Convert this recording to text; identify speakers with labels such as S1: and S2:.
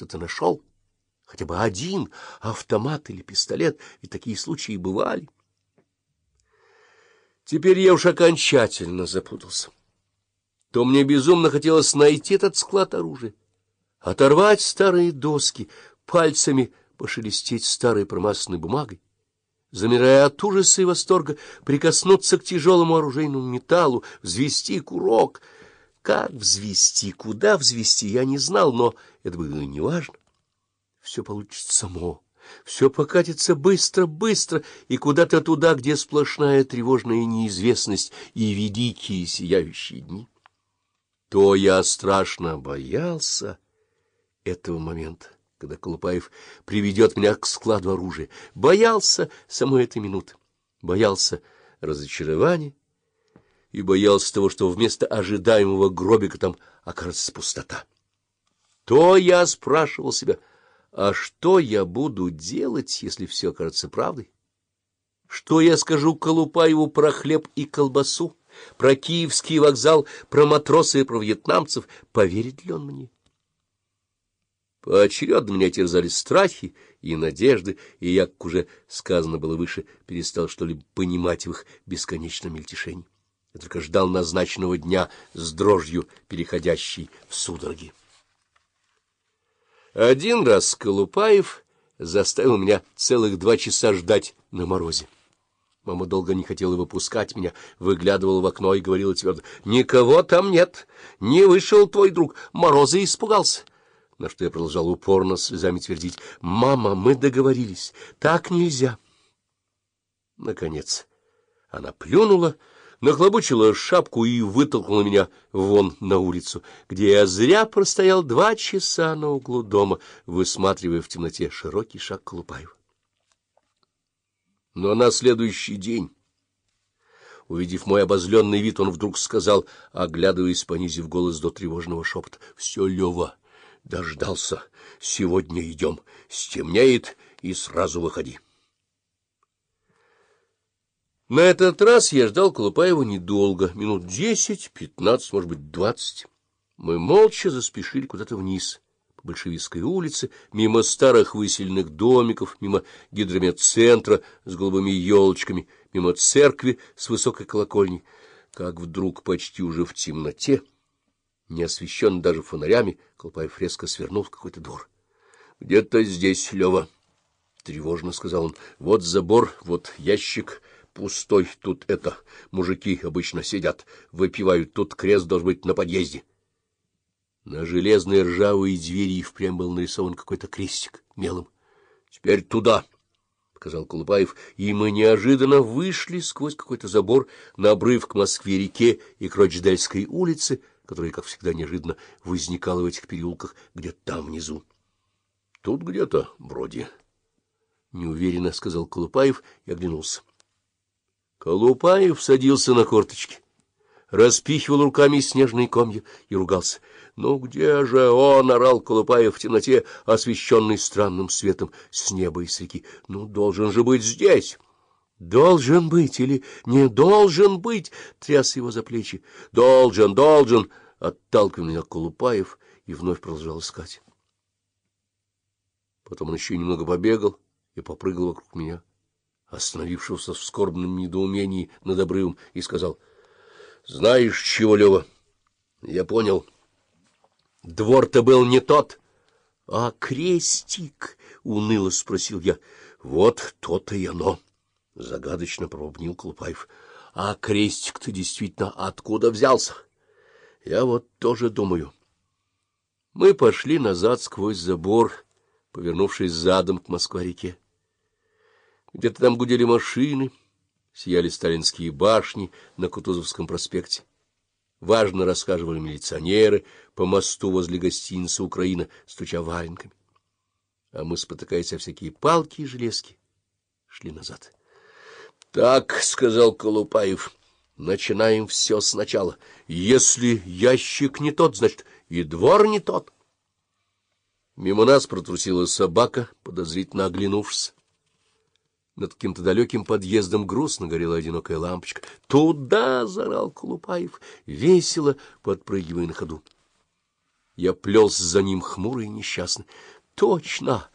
S1: что-то нашел, хотя бы один автомат или пистолет, и такие случаи бывали. Теперь я уж окончательно запутался. То мне безумно хотелось найти этот склад оружия, оторвать старые доски, пальцами пошелестеть старой промасленной бумагой, замирая от ужаса и восторга, прикоснуться к тяжелому оружейному металлу, взвести курок. Как взвести, куда взвести, я не знал, но это было неважно. Все получится само, все покатится быстро-быстро и куда-то туда, где сплошная тревожная неизвестность и великие сияющие дни. То я страшно боялся этого момента когда Колупаев приведет меня к складу оружия. Боялся самой этой минуты, боялся разочарования и боялся того, что вместо ожидаемого гробика там окажется пустота. То я спрашивал себя, а что я буду делать, если все окажется правдой? Что я скажу Колупаеву про хлеб и колбасу, про Киевский вокзал, про матросы и про вьетнамцев? Поверит ли он мне? Поочередно меня терзали страхи и надежды, и я, как уже сказано было выше, перестал что-либо понимать в их бесконечном мельтешении. Я только ждал назначенного дня с дрожью, переходящей в судороги. Один раз Колупаев заставил меня целых два часа ждать на морозе. Мама долго не хотела выпускать меня, выглядывала в окно и говорила твердо, — Никого там нет, не вышел твой друг, мороза испугался на что я продолжал упорно слезами твердить. — Мама, мы договорились. Так нельзя. Наконец она плюнула, нахлобучила шапку и вытолкнула меня вон на улицу, где я зря простоял два часа на углу дома, высматривая в темноте широкий шаг Колупаева. Но на следующий день... Увидев мой обозленный вид, он вдруг сказал, оглядываясь, понизив голос до тревожного шепота, — Все, Лева, Дождался. Сегодня идем. Стемнеет, и сразу выходи. На этот раз я ждал Колупаева недолго, минут десять, пятнадцать, может быть, двадцать. Мы молча заспешили куда-то вниз, по Большевистской улице, мимо старых выселенных домиков, мимо гидрометцентра с голубыми елочками, мимо церкви с высокой колокольней. Как вдруг почти уже в темноте не освещен даже фонарями, Колпаев резко свернул в какой-то двор. — Где-то здесь, Лева, — тревожно сказал он. — Вот забор, вот ящик пустой, тут это. Мужики обычно сидят, выпивают, тут крест должен быть на подъезде. На железной ржавой двери впрямь был нарисован какой-то крестик мелом. — Теперь туда, — сказал Колупаев, и мы неожиданно вышли сквозь какой-то забор на обрыв к Москве-реке и к Рочдельской улице, которая, как всегда, неожиданно возникала в этих переулках где-то там внизу. — Тут где-то, вроде. — неуверенно сказал Колупаев и оглянулся. Колупаев садился на корточки, распихивал руками снежные комья и ругался. — Ну где же он? — орал Колупаев в темноте, освещенный странным светом с неба и с реки. — Ну, должен же быть здесь! «Должен быть или не должен быть?» — тряс его за плечи. «Должен, должен!» — отталкивал меня Колупаев и вновь продолжал искать. Потом он еще немного побегал и попрыгал вокруг меня, остановившегося в скорбном недоумении над обрывом, и сказал, — Знаешь чего, Лева? Я понял. Двор-то был не тот. — А крестик? — уныло спросил я. — Вот то-то и оно. — загадочно пробубнил Колупаев. — А крестик-то действительно откуда взялся? Я вот тоже думаю. Мы пошли назад сквозь забор, повернувшись задом к Москва-реке. Где-то там гудели машины, сияли сталинские башни на Кутузовском проспекте. Важно расхаживали милиционеры по мосту возле гостиницы «Украина», стуча валенками. А мы, спотыкаясь о всякие палки и железки, шли назад. — Так, — сказал Колупаев, — начинаем все сначала. Если ящик не тот, значит, и двор не тот. Мимо нас протрусила собака, подозрительно оглянувшись. Над каким-то далеким подъездом грустно горела одинокая лампочка. «Туда!» — заорал Колупаев, весело подпрыгивая на ходу. Я плелся за ним хмурый и несчастный. — Точно!